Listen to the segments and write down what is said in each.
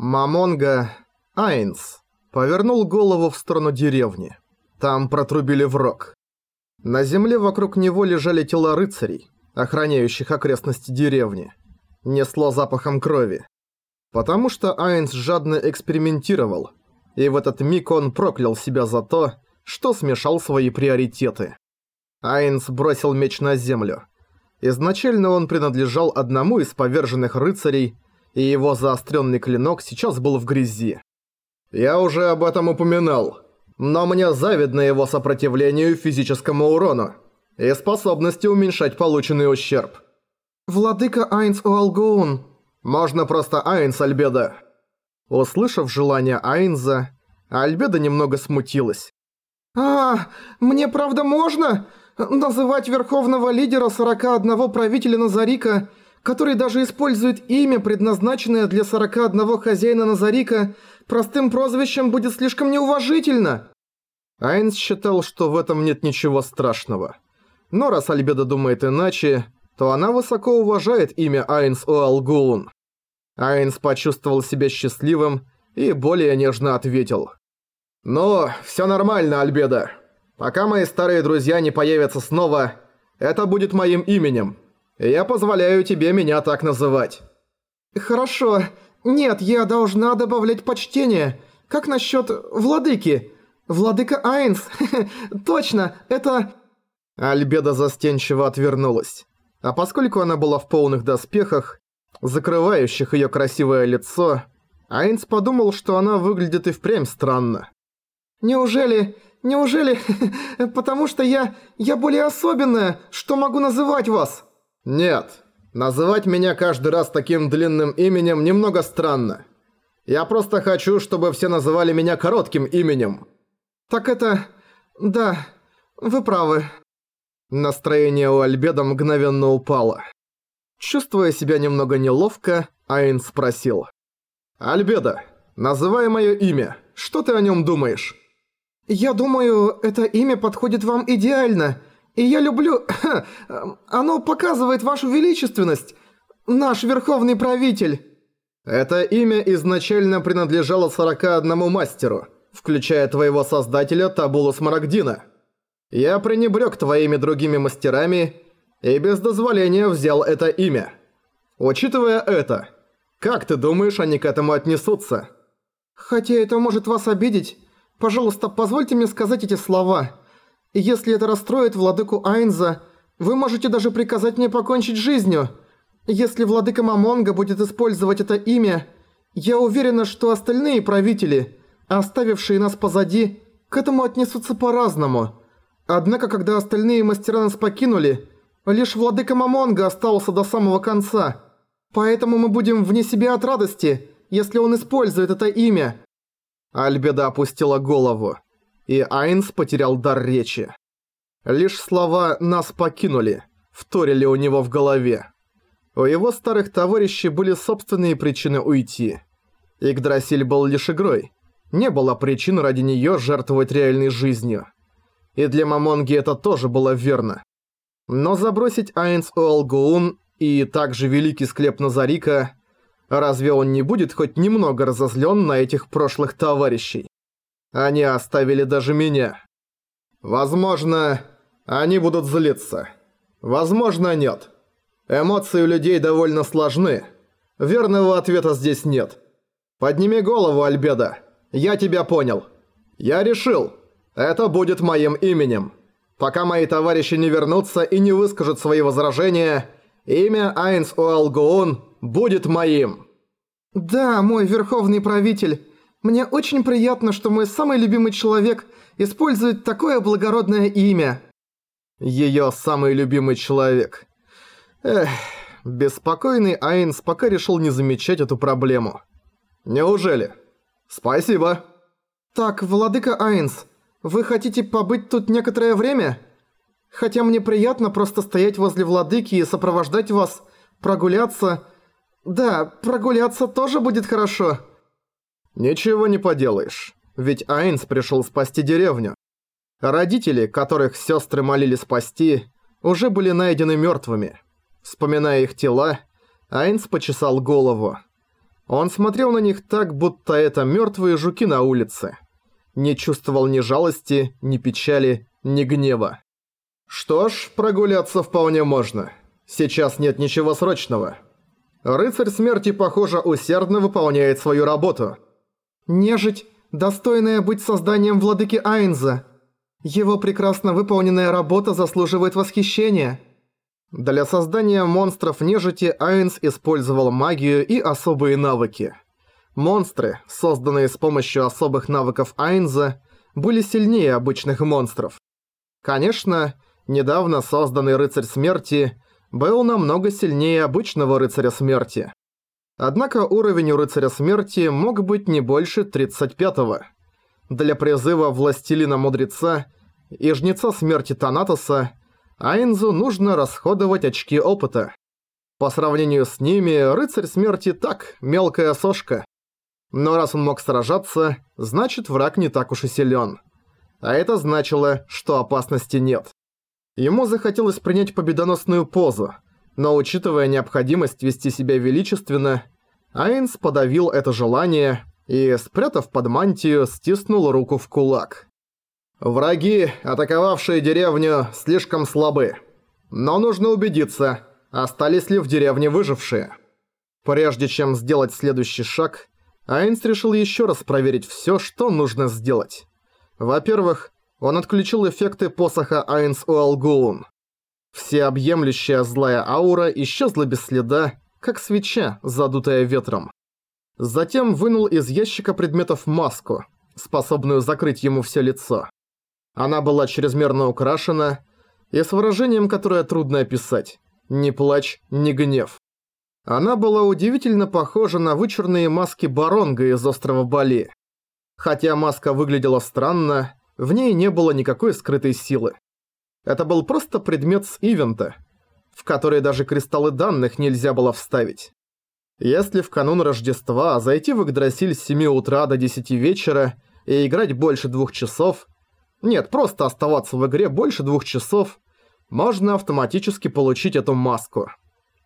Мамонга Айнс повернул голову в сторону деревни. Там протрубили в. На земле вокруг него лежали тела рыцарей, охраняющих окрестности деревни. Несло запахом крови. Потому что Айнс жадно экспериментировал, и в этот миг он проклял себя за то, что смешал свои приоритеты. Айнс бросил меч на землю. Изначально он принадлежал одному из поверженных рыцарей, и его заостренный клинок сейчас был в грязи. «Я уже об этом упоминал, но мне завидно его сопротивлению физическому урону и способности уменьшать полученный ущерб». «Владыка Айнс Уалгоун». «Можно просто Айнс Альбеда». Услышав желание Айнза, Альбеда немного смутилась. «А, мне правда можно? Называть верховного лидера 41 правителя Назарика, который даже использует имя, предназначенное для 41 хозяина Назарика, простым прозвищем будет слишком неуважительно». Айнс считал, что в этом нет ничего страшного. Но раз Альбеда думает иначе, то она высоко уважает имя Айнс Уалгуун. Айнс почувствовал себя счастливым и более нежно ответил. «Ну, всё нормально, Альбеда. Пока мои старые друзья не появятся снова, это будет моим именем. Я позволяю тебе меня так называть». «Хорошо. Нет, я должна добавлять почтение. Как насчёт владыки? Владыка Айнс. Точно, это...» Альбеда застенчиво отвернулась. А поскольку она была в полных доспехах, закрывающих её красивое лицо, Айнс подумал, что она выглядит и впрямь странно. «Неужели... неужели... потому что я... я более особенная, что могу называть вас?» «Нет. Называть меня каждый раз таким длинным именем немного странно. Я просто хочу, чтобы все называли меня коротким именем». «Так это... да, вы правы». Настроение у Альбеда мгновенно упало. Чувствуя себя немного неловко, Айн спросил. «Альбеда, называй мое имя. Что ты о нем думаешь?» «Я думаю, это имя подходит вам идеально, и я люблю... Оно показывает вашу величественность, наш верховный правитель». Это имя изначально принадлежало 41 мастеру, включая твоего создателя Табулу Смарагдина. Я пренебрег твоими другими мастерами и без дозволения взял это имя. Учитывая это, как ты думаешь, они к этому отнесутся? Хотя это может вас обидеть, пожалуйста, позвольте мне сказать эти слова. Если это расстроит владыку Айнза, вы можете даже приказать мне покончить жизнью. Если владыка Мамонга будет использовать это имя, я уверена, что остальные правители, оставившие нас позади, к этому отнесутся по-разному. Однако, когда остальные мастера нас покинули, лишь владыка Мамонга остался до самого конца. Поэтому мы будем вне себя от радости, если он использует это имя». Альбеда опустила голову, и Айнс потерял дар речи. Лишь слова «нас покинули» вторили у него в голове. У его старых товарищей были собственные причины уйти. Игдрасиль был лишь игрой. Не было причин ради неё жертвовать реальной жизнью. И для Мамонги это тоже было верно. Но забросить Айнс Уолгуун и также великий склеп Назарика, разве он не будет хоть немного разозлен на этих прошлых товарищей? Они оставили даже меня. Возможно, они будут злиться. Возможно, нет. Эмоции у людей довольно сложны. Верного ответа здесь нет. Подними голову, Альбеда. Я тебя понял. Я решил. Это будет моим именем. Пока мои товарищи не вернутся и не выскажут свои возражения, имя Айнс Уэлгуун будет моим. Да, мой верховный правитель. Мне очень приятно, что мой самый любимый человек использует такое благородное имя. Её самый любимый человек. Эх, беспокойный Айнс пока решил не замечать эту проблему. Неужели? Спасибо. Так, владыка Айнс, вы хотите побыть тут некоторое время? Хотя мне приятно просто стоять возле владыки и сопровождать вас, прогуляться. Да, прогуляться тоже будет хорошо. Ничего не поделаешь, ведь Айнс пришел спасти деревню. Родители, которых сестры молили спасти, уже были найдены мертвыми. Вспоминая их тела, Айнс почесал голову. Он смотрел на них так, будто это мертвые жуки на улице. Не чувствовал ни жалости, ни печали, ни гнева. Что ж, прогуляться вполне можно. Сейчас нет ничего срочного. Рыцарь смерти, похоже, усердно выполняет свою работу. Нежить, достойная быть созданием владыки Айнза. Его прекрасно выполненная работа заслуживает восхищения. Для создания монстров нежити Айнс использовал магию и особые навыки. Монстры, созданные с помощью особых навыков Айнза, были сильнее обычных монстров. Конечно, недавно созданный Рыцарь Смерти был намного сильнее обычного Рыцаря Смерти. Однако уровень у Рыцаря Смерти мог быть не больше 35-го. Для призыва Властелина Мудреца и Жнеца Смерти Танатоса Айнзу нужно расходовать очки опыта. По сравнению с ними, Рыцарь Смерти так, мелкая сошка. Но раз он мог сражаться, значит враг не так уж и силен. А это значило, что опасности нет. Ему захотелось принять победоносную позу, но учитывая необходимость вести себя величественно, Айнс подавил это желание и, спрятав под мантию, стиснул руку в кулак. Враги, атаковавшие деревню, слишком слабы. Но нужно убедиться, остались ли в деревне выжившие. Прежде чем сделать следующий шаг, Айнс решил еще раз проверить все, что нужно сделать. Во-первых, он отключил эффекты посоха Айнс Уалгуун. Всеобъемлющая злая аура исчезла без следа, как свеча, задутая ветром. Затем вынул из ящика предметов маску, способную закрыть ему все лицо. Она была чрезмерно украшена и с выражением, которое трудно описать. Ни плач, ни гнев. Она была удивительно похожа на вычурные маски Баронга из острова Бали. Хотя маска выглядела странно, в ней не было никакой скрытой силы. Это был просто предмет с ивента, в который даже кристаллы данных нельзя было вставить. Если в канун Рождества зайти в Игдрасиль с 7 утра до 10 вечера и играть больше двух часов – нет, просто оставаться в игре больше двух часов, можно автоматически получить эту маску.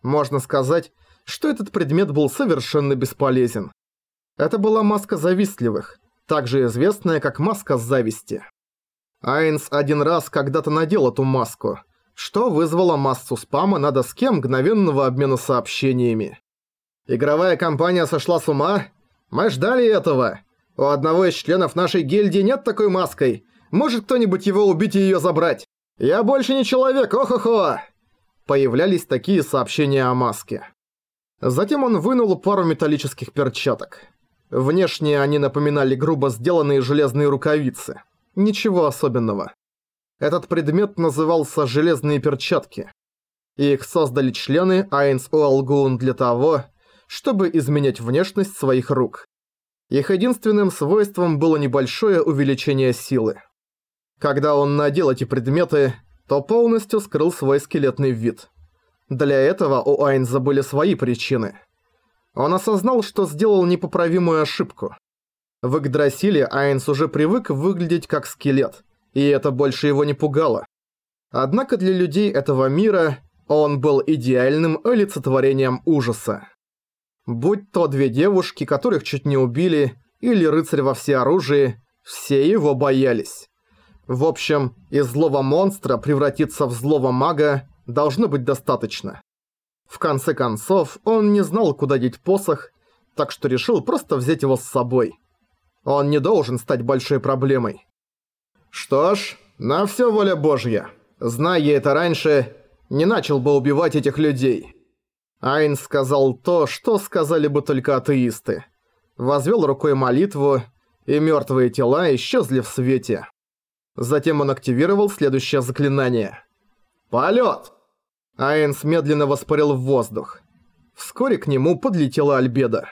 Можно сказать, что этот предмет был совершенно бесполезен. Это была маска завистливых, также известная как маска зависти. Айнс один раз когда-то надел эту маску, что вызвало массу спама на доске мгновенного обмена сообщениями. Игровая компания сошла с ума? Мы ждали этого. У одного из членов нашей гильдии нет такой маской, может кто-нибудь его убить и её забрать? Я больше не человек, ох-охо!» Появлялись такие сообщения о маске. Затем он вынул пару металлических перчаток. Внешне они напоминали грубо сделанные железные рукавицы. Ничего особенного. Этот предмет назывался «железные перчатки». Их создали члены Айнс Уалгун для того, чтобы изменять внешность своих рук. Их единственным свойством было небольшое увеличение силы. Когда он надел эти предметы, то полностью скрыл свой скелетный вид. Для этого у Айнза были свои причины. Он осознал, что сделал непоправимую ошибку. В Игдрасиле Айнс уже привык выглядеть как скелет, и это больше его не пугало. Однако для людей этого мира он был идеальным олицетворением ужаса. Будь то две девушки, которых чуть не убили, или рыцарь во всеоружии, все его боялись. В общем, из злого монстра превратиться в злого мага должно быть достаточно. В конце концов, он не знал, куда деть посох, так что решил просто взять его с собой. Он не должен стать большой проблемой. Что ж, на всё воля Божья. Зная это раньше, не начал бы убивать этих людей. Айн сказал то, что сказали бы только атеисты. Возвел рукой молитву, и мёртвые тела исчезли в свете. Затем он активировал следующее заклинание. «Полет!» Айнс медленно воспарил в воздух. Вскоре к нему подлетела Альбеда.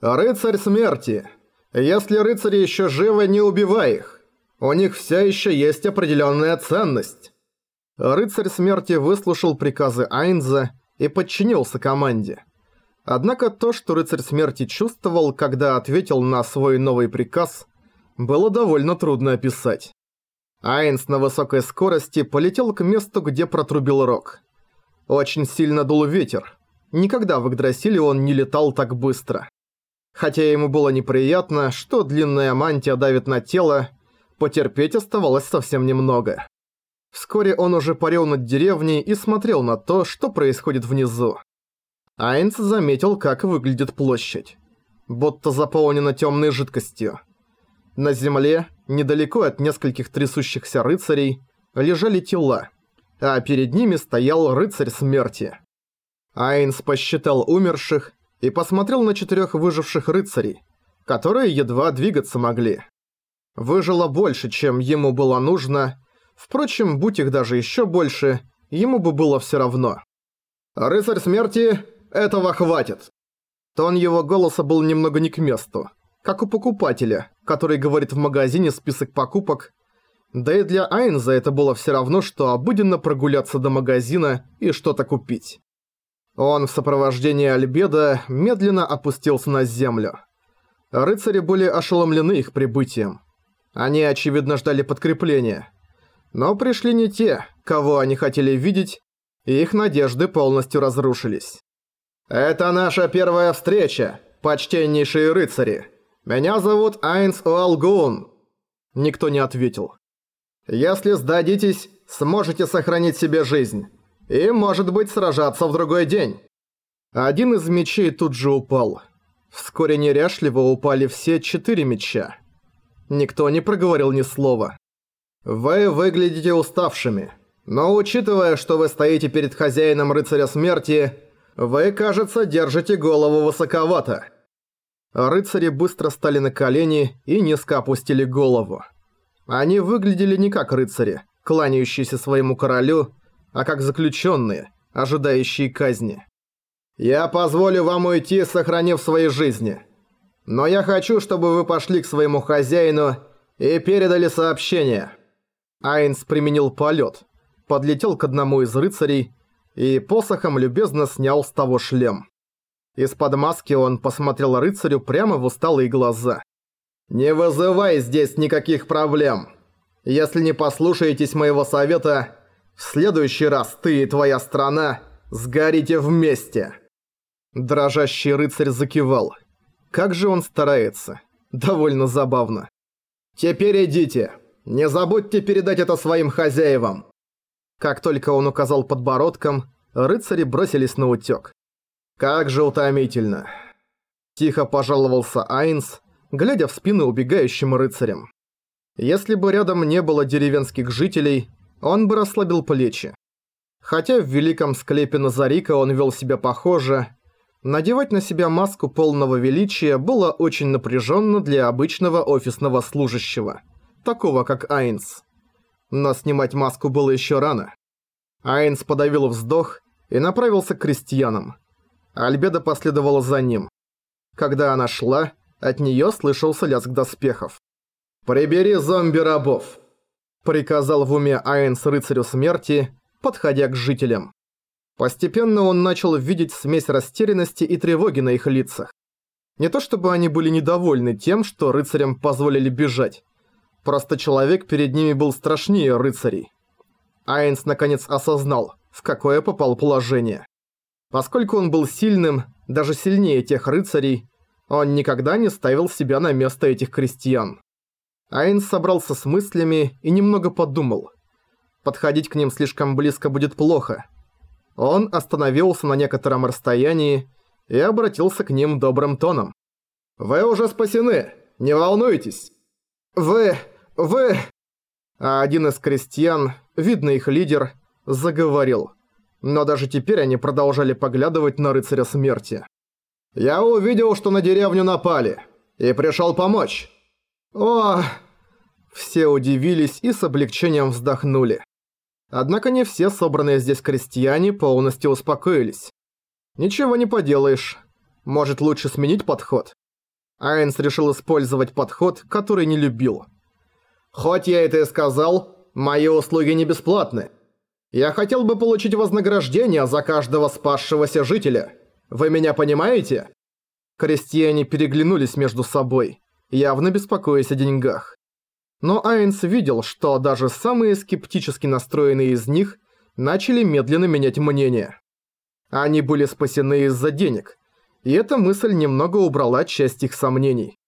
«Рыцарь смерти! Если рыцари еще живы, не убивай их! У них все еще есть определенная ценность!» Рыцарь смерти выслушал приказы Айнза и подчинился команде. Однако то, что рыцарь смерти чувствовал, когда ответил на свой новый приказ, было довольно трудно описать. Айнс на высокой скорости полетел к месту, где протрубил рог. Очень сильно дул ветер. Никогда в Игдрасиле он не летал так быстро. Хотя ему было неприятно, что длинная мантия давит на тело, потерпеть оставалось совсем немного. Вскоре он уже парил над деревней и смотрел на то, что происходит внизу. Айнц заметил, как выглядит площадь. Будто заполнена темной жидкостью. На земле, недалеко от нескольких трясущихся рыцарей, лежали тела, а перед ними стоял рыцарь смерти. Айнс посчитал умерших и посмотрел на четырех выживших рыцарей, которые едва двигаться могли. Выжило больше, чем ему было нужно, впрочем, будь их даже еще больше, ему бы было все равно. «Рыцарь смерти, этого хватит!» Тон его голоса был немного не к месту, как у покупателя, который говорит в магазине список покупок, да и для Айнза это было все равно, что обыденно прогуляться до магазина и что-то купить. Он в сопровождении Альбеда медленно опустился на землю. Рыцари были ошеломлены их прибытием. Они, очевидно, ждали подкрепления. Но пришли не те, кого они хотели видеть, и их надежды полностью разрушились. «Это наша первая встреча, почтеннейшие рыцари. Меня зовут Айнс Уалгун». Никто не ответил. «Если сдадитесь, сможете сохранить себе жизнь. И, может быть, сражаться в другой день». Один из мечей тут же упал. Вскоре неряшливо упали все четыре меча. Никто не проговорил ни слова. «Вы выглядите уставшими, но учитывая, что вы стоите перед хозяином рыцаря смерти, вы, кажется, держите голову высоковато». Рыцари быстро стали на колени и низко опустили голову. Они выглядели не как рыцари, кланяющиеся своему королю, а как заключенные, ожидающие казни. «Я позволю вам уйти, сохранив свои жизни. Но я хочу, чтобы вы пошли к своему хозяину и передали сообщение». Айнс применил полет, подлетел к одному из рыцарей и посохом любезно снял с того шлем. Из-под маски он посмотрел рыцарю прямо в усталые глаза. «Не вызывай здесь никаких проблем. Если не послушаетесь моего совета, в следующий раз ты и твоя страна сгорите вместе!» Дрожащий рыцарь закивал. Как же он старается. Довольно забавно. «Теперь идите. Не забудьте передать это своим хозяевам!» Как только он указал подбородком, рыцари бросились на утёк. «Как же утомительно!» Тихо пожаловался Айнс, глядя в спину убегающим рыцарям. Если бы рядом не было деревенских жителей, он бы расслабил плечи. Хотя в великом склепе Назарика он вел себя похоже, надевать на себя маску полного величия было очень напряженно для обычного офисного служащего, такого как Айнс. Но снимать маску было еще рано. Айнс подавил вздох и направился к крестьянам. Альбеда последовала за ним. Когда она шла, от неё слышался лязг доспехов. «Прибери зомби-рабов!» Приказал в уме Айнс рыцарю смерти, подходя к жителям. Постепенно он начал видеть смесь растерянности и тревоги на их лицах. Не то чтобы они были недовольны тем, что рыцарям позволили бежать. Просто человек перед ними был страшнее рыцарей. Айнс наконец осознал, в какое попал положение. Поскольку он был сильным, даже сильнее тех рыцарей, он никогда не ставил себя на место этих крестьян. Айнс собрался с мыслями и немного подумал. Подходить к ним слишком близко будет плохо. Он остановился на некотором расстоянии и обратился к ним добрым тоном. «Вы уже спасены! Не волнуйтесь!» «Вы... вы...» А один из крестьян, видно их лидер, заговорил. Но даже теперь они продолжали поглядывать на рыцаря смерти. Я увидел, что на деревню напали, и пришел помочь. О! Все удивились и с облегчением вздохнули. Однако не все собранные здесь крестьяне полностью успокоились. Ничего не поделаешь. Может лучше сменить подход? Айнс решил использовать подход, который не любил. Хоть я это и сказал, мои услуги не бесплатны. Я хотел бы получить вознаграждение за каждого спасшегося жителя. Вы меня понимаете?» Крестьяне переглянулись между собой, явно беспокоясь о деньгах. Но Айнс видел, что даже самые скептически настроенные из них начали медленно менять мнение. Они были спасены из-за денег, И эта мысль немного убрала часть их сомнений.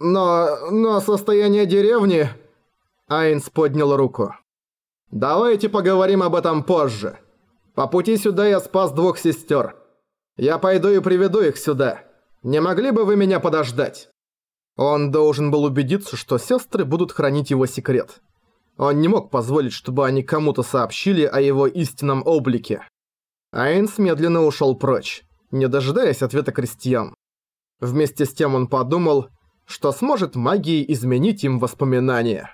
«Но... но состояние деревни...» Айнс поднял руку. «Давайте поговорим об этом позже. По пути сюда я спас двух сестер. Я пойду и приведу их сюда. Не могли бы вы меня подождать?» Он должен был убедиться, что сестры будут хранить его секрет. Он не мог позволить, чтобы они кому-то сообщили о его истинном облике. Айнс медленно ушел прочь, не дожидаясь ответа крестьян. Вместе с тем он подумал, что сможет магией изменить им воспоминания.